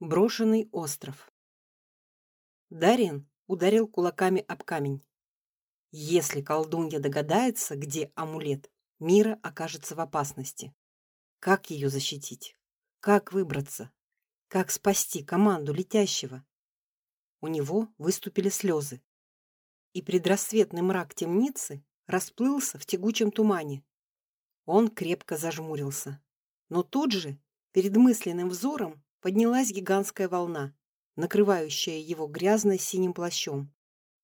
Брошенный остров. Дарин ударил кулаками об камень. Если колдунья догадается, где амулет, Мира окажется в опасности. Как ее защитить? Как выбраться? Как спасти команду летящего? У него выступили слезы. И предрассветный мрак темницы расплылся в тягучем тумане. Он крепко зажмурился. Но тут же, перед мысленным взором, поднялась гигантская волна, накрывающая его грязно-синим плащом.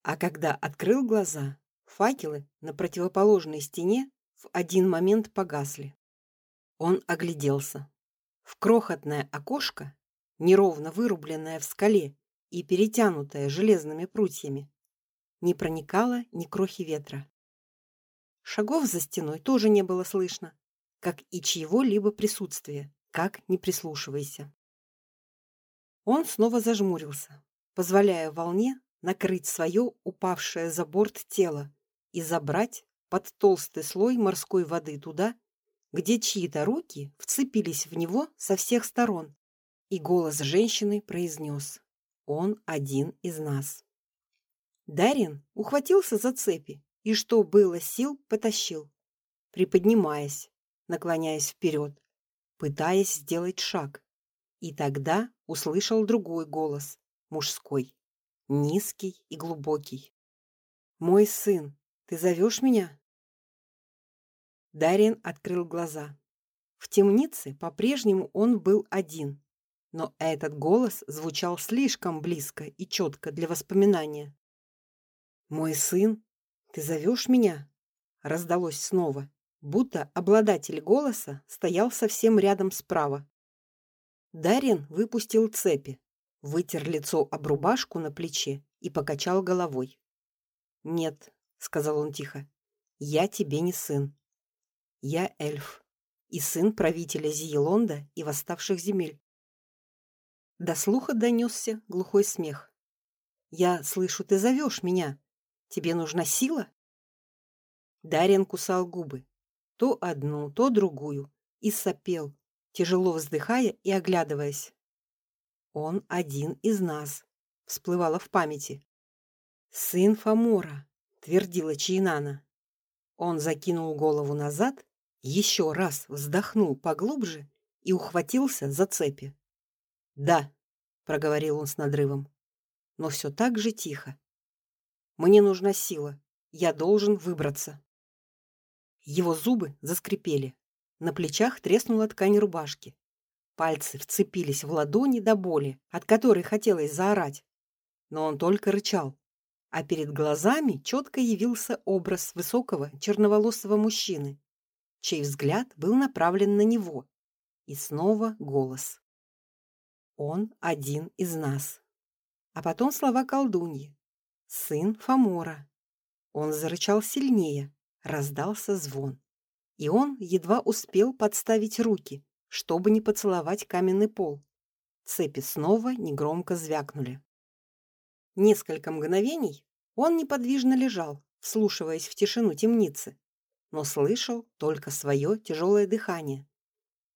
А когда открыл глаза, факелы на противоположной стене в один момент погасли. Он огляделся. В крохотное окошко, неровно вырубленное в скале и перетянутое железными прутьями, не проникало ни крохи ветра. Шагов за стеной тоже не было слышно, как и чьего-либо присутствия, как не прислушивайся. Он снова зажмурился, позволяя волне накрыть свое упавшее за борт тело и забрать под толстый слой морской воды туда, где чьи-то руки вцепились в него со всех сторон, и голос женщины произнес: "Он один из нас". Дарин ухватился за цепи и что было сил потащил, приподнимаясь, наклоняясь вперед, пытаясь сделать шаг. И тогда услышал другой голос, мужской, низкий и глубокий. Мой сын, ты зовешь меня? Дарин открыл глаза. В темнице по-прежнему он был один, но этот голос звучал слишком близко и четко для воспоминания. Мой сын, ты зовешь меня? раздалось снова, будто обладатель голоса стоял совсем рядом справа. Дарин выпустил цепи, вытер лицо об рубашку на плече и покачал головой. "Нет", сказал он тихо. "Я тебе не сын. Я эльф и сын правителя Зиелонда и восставших земель". До слуха донесся глухой смех. "Я слышу, ты зовешь меня. Тебе нужна сила?" Дарин кусал губы, то одну, то другую, и сопел, тяжело вздыхая и оглядываясь. Он один из нас, всплывало в памяти. Сын Фамора, твердила Чейнана. Он закинул голову назад, еще раз вздохнул поглубже и ухватился за цепи. "Да", проговорил он с надрывом, но все так же тихо. "Мне нужна сила. Я должен выбраться". Его зубы заскрипели. На плечах треснула ткань рубашки. Пальцы вцепились в ладони до боли, от которой хотелось заорать. Но он только рычал. А перед глазами четко явился образ высокого черноволосого мужчины, чей взгляд был направлен на него. И снова голос. Он один из нас. А потом слова колдуньи. Сын Фамора. Он зарычал сильнее, раздался звон и он едва успел подставить руки, чтобы не поцеловать каменный пол. Цепи снова негромко звякнули. Несколько мгновений он неподвижно лежал, вслушиваясь в тишину темницы, но слышал только свое тяжелое дыхание.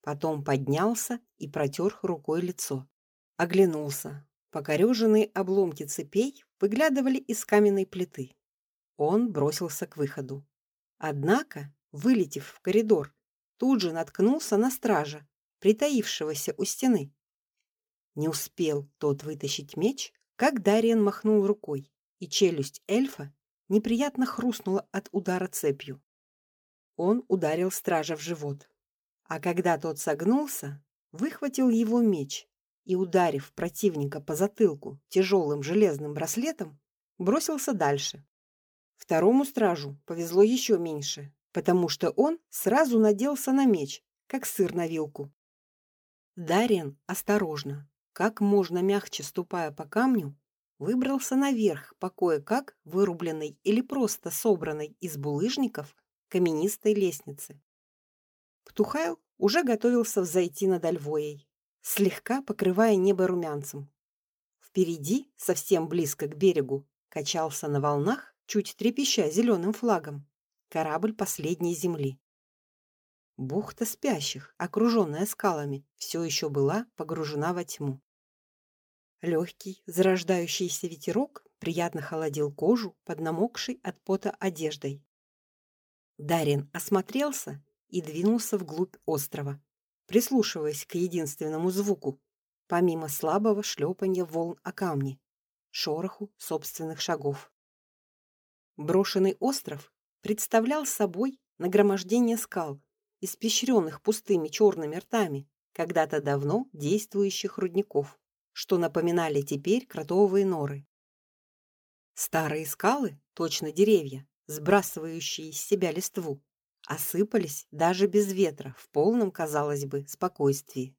Потом поднялся и протер рукой лицо. Оглянулся. Покореженные обломки цепей выглядывали из каменной плиты. Он бросился к выходу. Однако вылетев в коридор, тут же наткнулся на стража, притаившегося у стены. Не успел тот вытащить меч, как Дариен махнул рукой, и челюсть эльфа неприятно хрустнула от удара цепью. Он ударил стража в живот, а когда тот согнулся, выхватил его меч и, ударив противника по затылку тяжелым железным браслетом, бросился дальше. Второму стражу повезло еще меньше потому что он сразу наделся на меч, как сыр на вилку. Дариан осторожно, как можно мягче ступая по камню, выбрался наверх по кое-как вырубленной или просто собранной из булыжников каменистой лестнице. Птухайл уже готовился взойти над Альвоей, слегка покрывая небо румянцем. Впереди, совсем близко к берегу, качался на волнах, чуть трепеща зеленым флагом, корабль последней земли. Бухта спящих, окруженная скалами, все еще была погружена во тьму. Легкий, зарождающийся ветерок приятно холодил кожу под намокшей от пота одеждой. Дарин осмотрелся и двинулся вглубь острова, прислушиваясь к единственному звуку, помимо слабого шлепанья волн о камни, шороху собственных шагов. Брошенный остров представлял собой нагромождение скал, испещренных пустыми черными ртами, когда-то давно действующих рудников что напоминали теперь кротовые норы. Старые скалы, точно деревья, сбрасывающие из себя листву, осыпались даже без ветра в полном, казалось бы, спокойствии.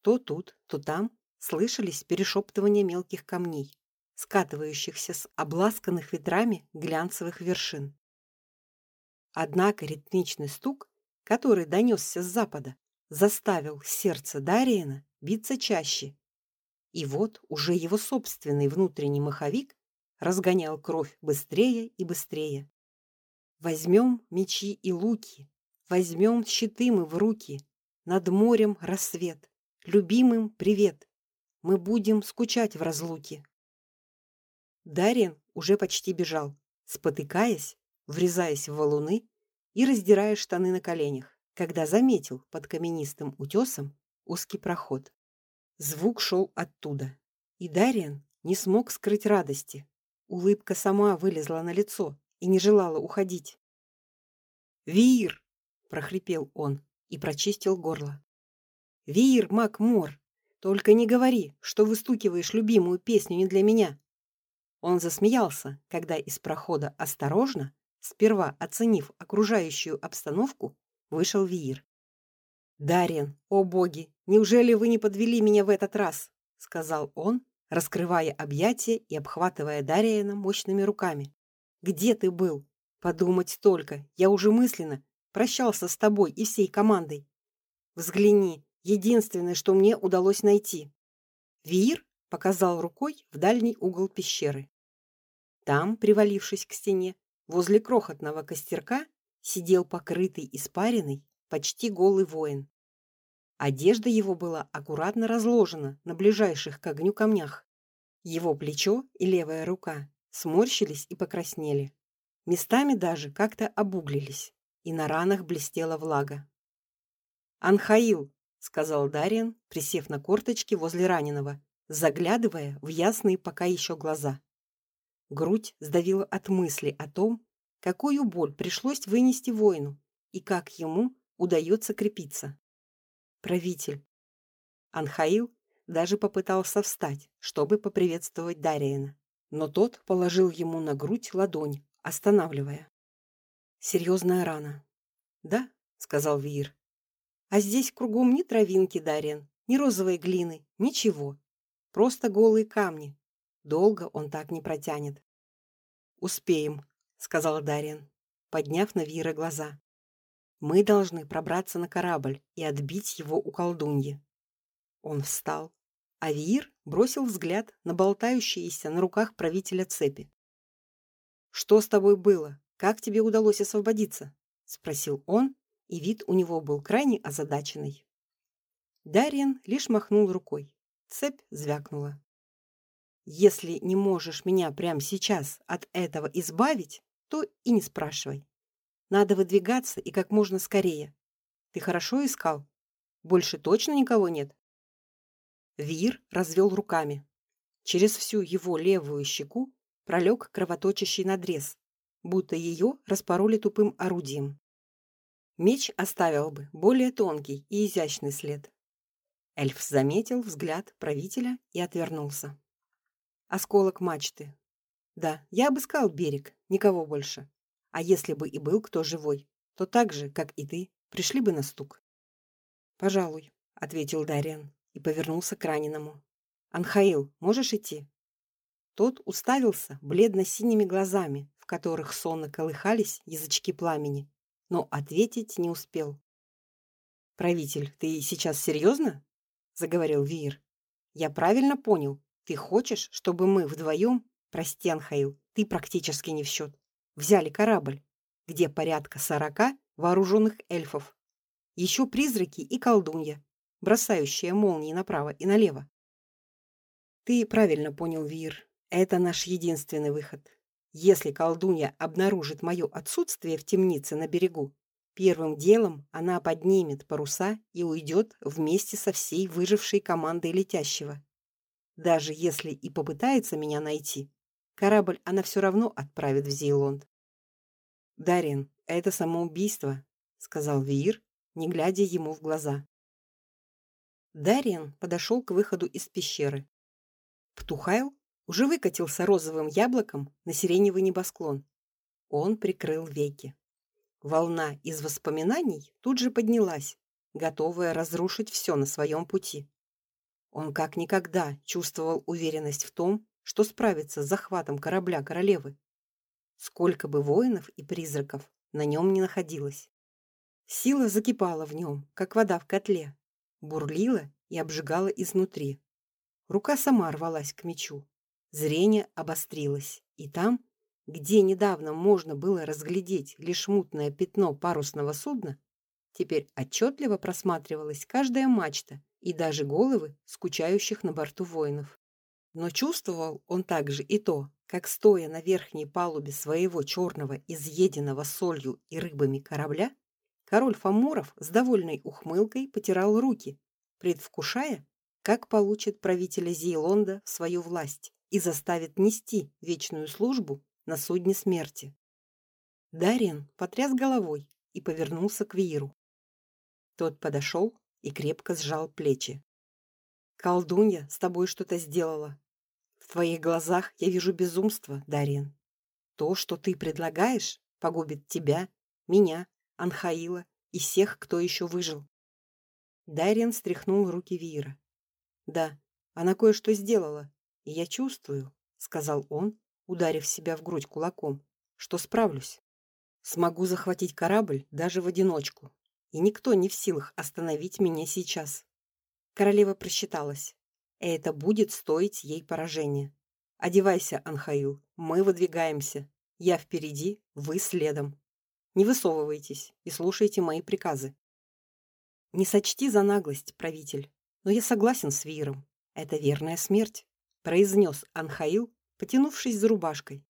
То тут, то там слышались перешептывания мелких камней, скатывающихся с обласканных ветрами глянцевых вершин. Однако ритмичный стук, который донесся с запада, заставил сердце Дариена биться чаще и вот уже его собственный внутренний маховик разгонял кровь быстрее и быстрее. Возьмем мечи и луки, возьмем щиты мы в руки. Над морем рассвет, любимым привет. Мы будем скучать в разлуке. Дарин уже почти бежал, спотыкаясь, врезаясь в валуны и раздирая штаны на коленях, когда заметил под каменистым утесом узкий проход. Звук шел оттуда, и Дариан не смог скрыть радости. Улыбка сама вылезла на лицо и не желала уходить. "Вир!" прохрипел он и прочистил горло. "Вир, Макмор, только не говори, что выстукиваешь любимую песню не для меня". Он засмеялся, когда из прохода осторожно, сперва оценив окружающую обстановку, вышел Вир. Дарин, о боги, неужели вы не подвели меня в этот раз, сказал он, раскрывая объятия и обхватывая Дариена мощными руками. Где ты был? Подумать только, я уже мысленно прощался с тобой и всей командой. Взгляни, единственное, что мне удалось найти. Вир показал рукой в дальний угол пещеры. Там, привалившись к стене, возле крохотного костерка, сидел покрытый испариной почти голый воин. Одежда его была аккуратно разложена на ближайших к огню камнях. Его плечо и левая рука сморщились и покраснели. Местами даже как-то обуглились, и на ранах блестела влага. "Анхаил", сказал Дариан, присев на корточки возле раненого, заглядывая в ясные пока еще глаза. Грудь сдавила от мысли о том, какую боль пришлось вынести воину и как ему удается крепиться. Правитель. Анхаил даже попытался встать, чтобы поприветствовать Дариена, но тот положил ему на грудь ладонь, останавливая. Серьезная рана. Да, сказал Вир. А здесь кругом ни травинки, Дариен, ни розовой глины, ничего. Просто голые камни. Долго он так не протянет. Успеем, сказал Дариен, подняв на Вира глаза. Мы должны пробраться на корабль и отбить его у колдуньи. Он встал, а Вир бросил взгляд на болтающиеся на руках правителя цепи. Что с тобой было? Как тебе удалось освободиться? спросил он, и вид у него был крайне озадаченный. Дариан лишь махнул рукой. Цепь звякнула. Если не можешь меня прямо сейчас от этого избавить, то и не спрашивай. Надо выдвигаться и как можно скорее. Ты хорошо искал? Больше точно никого нет? Вир развел руками. Через всю его левую щеку пролег кровоточащий надрез, будто ее распороли тупым орудием. Меч оставил бы более тонкий и изящный след. Эльф заметил взгляд правителя и отвернулся. Осколок мачты. Да, я обыскал берег, никого больше. А если бы и был кто живой, то так же, как и ты, пришли бы на стук. Пожалуй, ответил Дариан и повернулся к раненому. Анхаил, можешь идти? Тот уставился бледно-синими глазами, в которых сонно колыхались язычки пламени, но ответить не успел. Правитель, ты сейчас серьезно? Заговорил Вир. Я правильно понял? Ты хочешь, чтобы мы вдвоем, прости, Анхаил, ты практически не в счет, взяли корабль, где порядка сорока вооруженных эльфов. Еще призраки и колдунья, бросающая молнии направо и налево. Ты правильно понял, Вир. Это наш единственный выход. Если колдунья обнаружит мое отсутствие в темнице на берегу, первым делом она поднимет паруса и уйдет вместе со всей выжившей командой летящего. Даже если и попытается меня найти, корабль она все равно отправит в Зейлонд. Дарин, это самоубийство, сказал Виир, не глядя ему в глаза. Дарин подошел к выходу из пещеры. Птухайл уже выкатился розовым яблоком на сиреневый небосклон. Он прикрыл веки. Волна из воспоминаний тут же поднялась, готовая разрушить все на своем пути. Он как никогда чувствовал уверенность в том, что справится с захватом корабля королевы. Сколько бы воинов и призраков на нем не находилось. Сила закипала в нем, как вода в котле, бурлила и обжигала изнутри. Рука сама рвалась к мечу, Зрение обострилось, и там, где недавно можно было разглядеть лишь мутное пятно парусного судна, теперь отчетливо просматривалась каждая мачта и даже головы скучающих на борту воинов. Но чувствовал он также и то, как стоя на верхней палубе своего черного изъеденного солью и рыбами корабля, король Фамуров с довольной ухмылкой потирал руки, предвкушая, как получит правителя Зейлонда в свою власть и заставит нести вечную службу на судне смерти. Дариан потряс головой и повернулся к Вииру. Тот подошел и крепко сжал плечи. Колдунья с тобой что-то сделала. В твоих глазах я вижу безумство, Дариан. То, что ты предлагаешь, погубит тебя, меня, Анхаила и всех, кто еще выжил. Дариан стряхнул руки Виира. Да, она кое-что сделала, и я чувствую, сказал он, ударив себя в грудь кулаком, что справлюсь. Смогу захватить корабль даже в одиночку, и никто не в силах остановить меня сейчас. Королева просчиталась. И это будет стоить ей поражения. Одевайся, Анхаил, мы выдвигаемся. Я впереди, вы следом. Не высовывайтесь и слушайте мои приказы. Не сочти за наглость, правитель, но я согласен с Виром. Это верная смерть произнес Анхаил, потянувшись за рубашкой.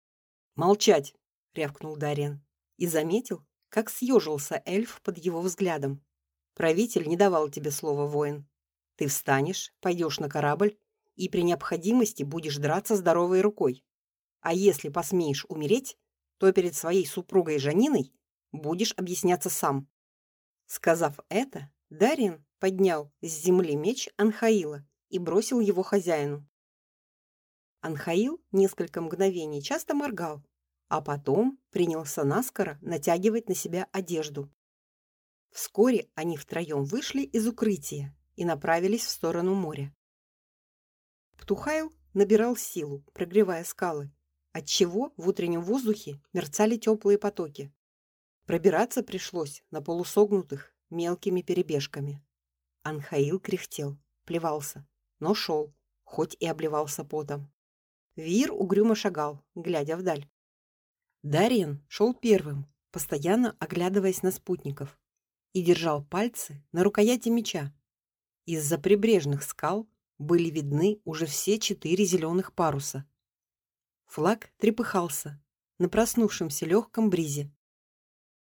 "Молчать", рявкнул Дариан и заметил, как съежился эльф под его взглядом. Правитель не давал тебе слова, воин. Ты встанешь, пойдешь на корабль и при необходимости будешь драться здоровой рукой. А если посмеешь умереть, то перед своей супругой Жаниной будешь объясняться сам. Сказав это, Дарин поднял с земли меч Анхаила и бросил его хозяину. Анхаил несколько мгновений часто моргал, а потом принялся наскоро натягивать на себя одежду. Вскоре они втроем вышли из укрытия и направились в сторону моря. Птухайл набирал силу, прогревая скалы, отчего в утреннем воздухе мерцали теплые потоки. Пробираться пришлось на полусогнутых мелкими перебежками. Анхаил кряхтел, плевался, но шел, хоть и обливался потом. Вир угрюмо шагал, глядя вдаль. Дариен шел первым, постоянно оглядываясь на спутников, и держал пальцы на рукояти меча. Из-за прибрежных скал были видны уже все четыре зеленых паруса. Флаг трепыхался на проснувшемся легком бризе.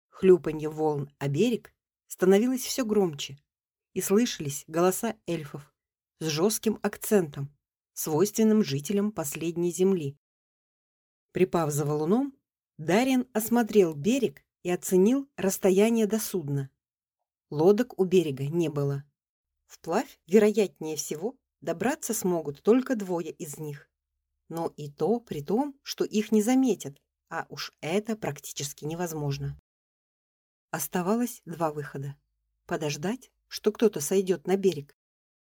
Хлюпанье волн о берег становилось все громче, и слышались голоса эльфов с жестким акцентом, свойственным жителям последней земли. Припав за валуном, Дарин осмотрел берег и оценил расстояние до судна. Лодок у берега не было. Вплавь, вероятнее всего, добраться смогут только двое из них. Но и то при том, что их не заметят, а уж это практически невозможно. Оставалось два выхода: подождать, что кто-то сойдет на берег,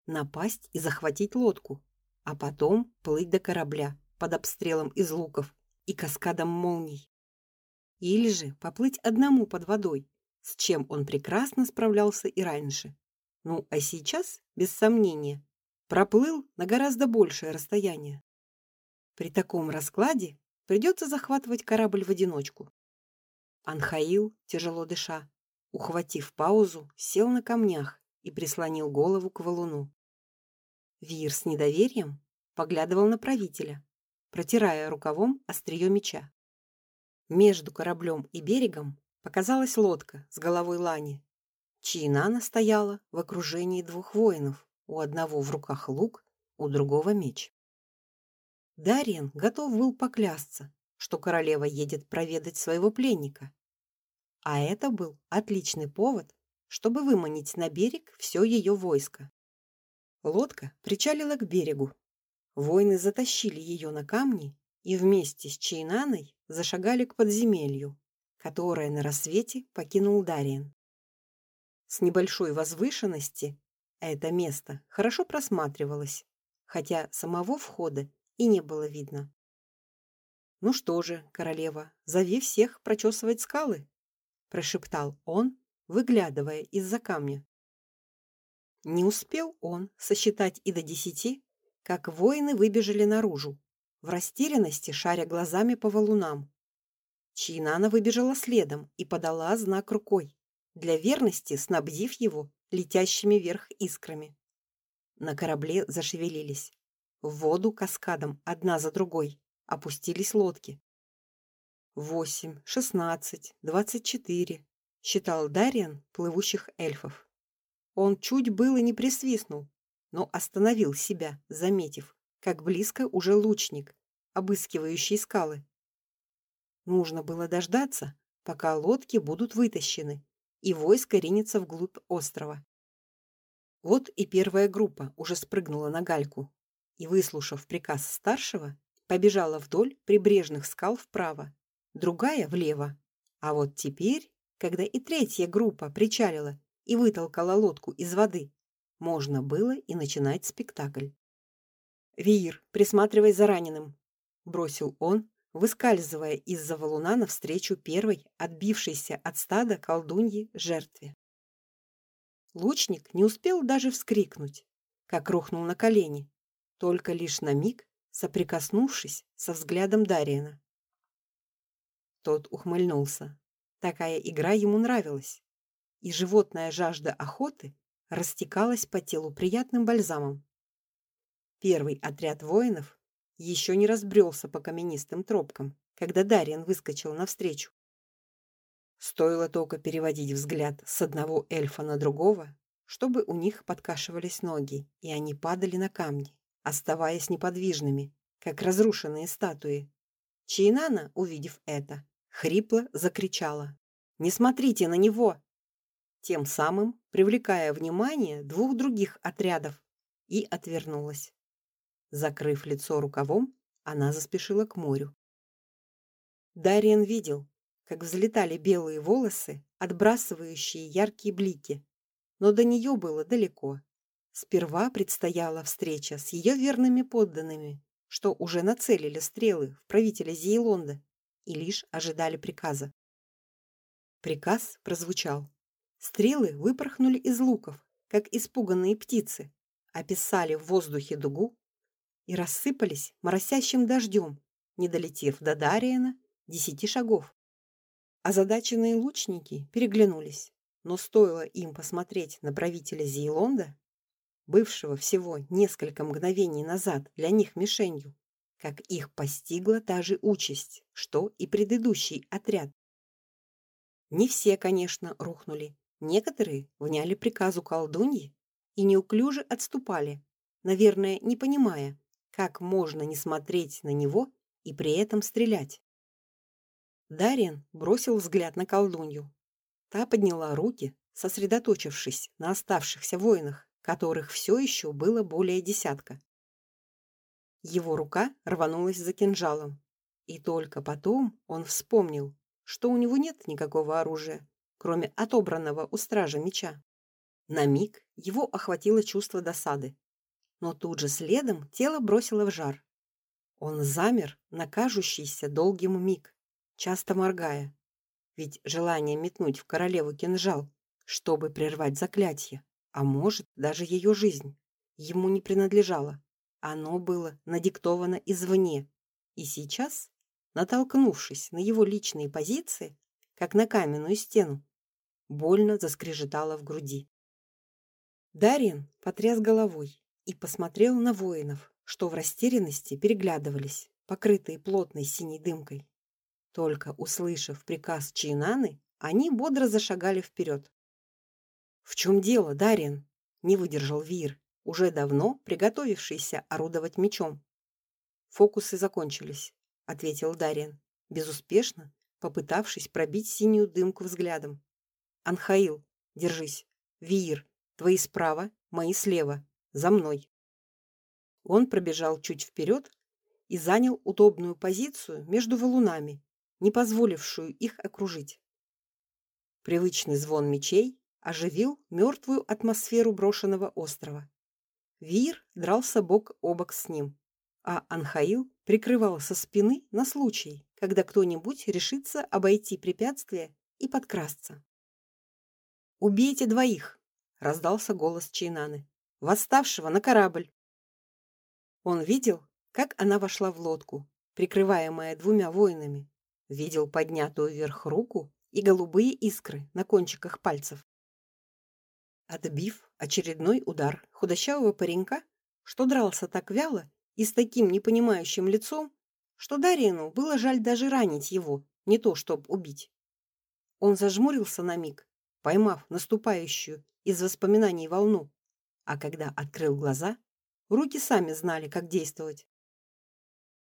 напасть и захватить лодку, а потом плыть до корабля под обстрелом из луков и каскадом молний. Или же поплыть одному под водой, с чем он прекрасно справлялся и раньше. Ну, а сейчас, без сомнения, проплыл на гораздо большее расстояние. При таком раскладе придется захватывать корабль в одиночку. Анхаил, тяжело дыша, ухватив паузу, сел на камнях и прислонил голову к валуну. Вир с недоверием поглядывал на правителя, протирая рукавом острие меча. Между кораблем и берегом показалась лодка с головой лани. Чинана стояла в окружении двух воинов, у одного в руках лук, у другого меч. Дариен готов был поклясться, что королева едет проведать своего пленника. А это был отличный повод, чтобы выманить на берег все ее войско. Лодка причалила к берегу. Воины затащили ее на камни и вместе с Чейнаной зашагали к подземелью, которое на рассвете покинул Дариен. С небольшой возвышенности это место хорошо просматривалось, хотя самого входа и не было видно. Ну что же, королева, зови всех прочесывать скалы, прошептал он, выглядывая из-за камня. Не успел он сосчитать и до десяти, как воины выбежали наружу, в растерянности шаря глазами по валунам. Чинана выбежала следом и подала знак рукой, для верности снабдив его летящими вверх искрами. На корабле зашевелились. В воду каскадом одна за другой опустились лодки. Восемь, шестнадцать, двадцать четыре, считал Дариан плывущих эльфов. Он чуть было не присвистнул, но остановил себя, заметив, как близко уже лучник, обыскивающий скалы. Нужно было дождаться, пока лодки будут вытащены, и войско ринется вглубь острова. Вот и первая группа уже спрыгнула на гальку и, выслушав приказ старшего, побежала вдоль прибрежных скал вправо, другая влево. А вот теперь, когда и третья группа причалила и вытолкала лодку из воды, можно было и начинать спектакль. Виир, присматривай за раненым, бросил он, выскальзывая из-за валуна навстречу первой отбившейся от стада колдуньи жертве. Лучник не успел даже вскрикнуть, как рухнул на колени, только лишь на миг соприкоснувшись со взглядом Дариена. Тот ухмыльнулся. Такая игра ему нравилась и животная жажда охоты растекалась по телу приятным бальзамом. Первый отряд воинов еще не разбрелся по каменистым тропкам, когда Дариан выскочил навстречу. Стоило только переводить взгляд с одного эльфа на другого, чтобы у них подкашивались ноги, и они падали на камни, оставаясь неподвижными, как разрушенные статуи. Чейнана, увидев это, хрипло закричала: "Не смотрите на него! Тем самым привлекая внимание двух других отрядов, и отвернулась. Закрыв лицо рукавом, она заспешила к морю. Дариан видел, как взлетали белые волосы, отбрасывающие яркие блики, но до нее было далеко. Сперва предстояла встреча с ее верными подданными, что уже нацелили стрелы в правителя Зейлонда и лишь ожидали приказа. Приказ прозвучал. Стрелы выпорхнули из луков, как испуганные птицы, описали в воздухе дугу и рассыпались моросящим дождем, не долетев до Дариена десяти шагов. Озадаченные лучники переглянулись, но стоило им посмотреть на правителя Зейлонда, бывшего всего несколько мгновений назад для них мишенью, как их постигла та же участь, что и предыдущий отряд. Не все, конечно, рухнули, Некоторые вняли приказу колдуньи и неуклюже отступали, наверное, не понимая, как можно не смотреть на него и при этом стрелять. Дариан бросил взгляд на колдунью. Та подняла руки, сосредоточившись на оставшихся воинах, которых все еще было более десятка. Его рука рванулась за кинжалом, и только потом он вспомнил, что у него нет никакого оружия, кроме отобранного у стража меча. На миг его охватило чувство досады, но тут же следом тело бросило в жар. Он замер на кажущийся долгим миг, часто моргая, ведь желание метнуть в королеву кинжал, чтобы прервать заклятие, а может, даже ее жизнь, ему не принадлежало. Оно было надиктовано извне, и сейчас, натолкнувшись на его личные позиции, как на каменную стену, больно заскрежетало в груди. Дарин потряс головой и посмотрел на воинов, что в растерянности переглядывались, покрытые плотной синей дымкой. Только услышав приказ Чинаны, они бодро зашагали вперед. В чем дело, Дариан? Не выдержал Вир, уже давно приготовившийся орудовать мечом. Фокусы закончились, ответил Дариан, безуспешно попытавшись пробить синюю дымку взглядом. Анхаил, держись. Вир, твои справа, мои слева. За мной. Он пробежал чуть вперед и занял удобную позицию между валунами, не позволившую их окружить. Привычный звон мечей оживил мертвую атмосферу брошенного острова. Вир дрался бок о бок с ним, а Анхаил прикрывал со спины на случай, когда кто-нибудь решится обойти препятствие и подкрасться. Убейте двоих, раздался голос Чайнаны. Восставшего на корабль. Он видел, как она вошла в лодку, прикрываемая двумя воинами. Видел поднятую вверх руку и голубые искры на кончиках пальцев. Отбив очередной удар худощавого паренька, что дрался так вяло и с таким непонимающим лицом, что Дарину было жаль даже ранить его, не то чтоб убить. Он зажмурился на миг, поймав наступающую из воспоминаний волну, а когда открыл глаза, руки сами знали, как действовать.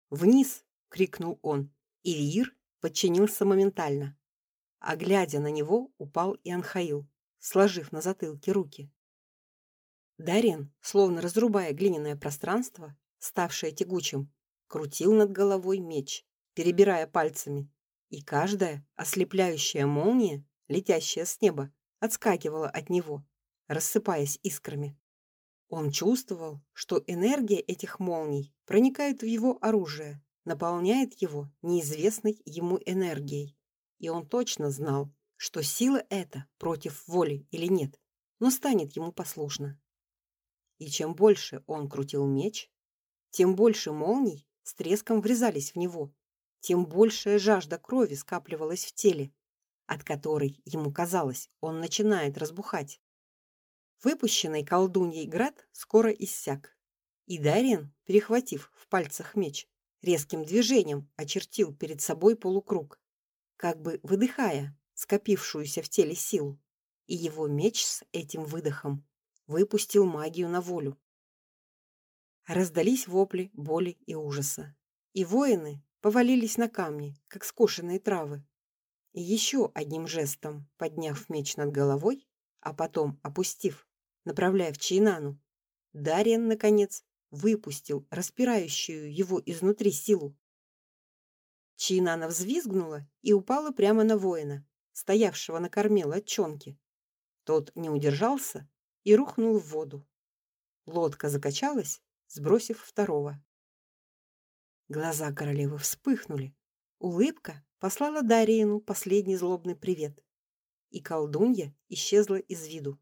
"Вниз!" крикнул он, и Виир подчинился моментально а глядя на него, упал и Анхаил, сложив на затылке руки. Дарин, словно разрубая глиняное пространство, ставшее тягучим, крутил над головой меч, перебирая пальцами, и каждая ослепляющая молния, летящая с неба, отскакивала от него, рассыпаясь искрами. Он чувствовал, что энергия этих молний проникает в его оружие, наполняет его неизвестной ему энергией и он точно знал, что сила эта против воли или нет, но станет ему послушна. И чем больше он крутил меч, тем больше молний с треском врезались в него, тем большая жажда крови скапливалась в теле, от которой ему казалось, он начинает разбухать. Выпущенный колдуньей град скоро иссяк, и Дариен, перехватив в пальцах меч, резким движением очертил перед собой полукруг как бы выдыхая скопившуюся в теле силу, и его меч с этим выдохом выпустил магию на волю. Раздались вопли боли и ужаса, и воины повалились на камни, как скошенные травы. Еще одним жестом, подняв меч над головой, а потом опустив, направляя в Чейнану, Дариан наконец выпустил распирающую его изнутри силу. Чинана взвизгнула и упала прямо на воина, стоявшего на корме лодчонки. Тот не удержался и рухнул в воду. Лодка закачалась, сбросив второго. Глаза королевы вспыхнули. Улыбка послала Дариину последний злобный привет, и колдунья исчезла из виду.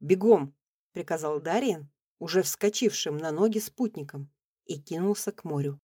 "Бегом", приказал Дариен, уже вскочившим на ноги спутником, и кинулся к морю.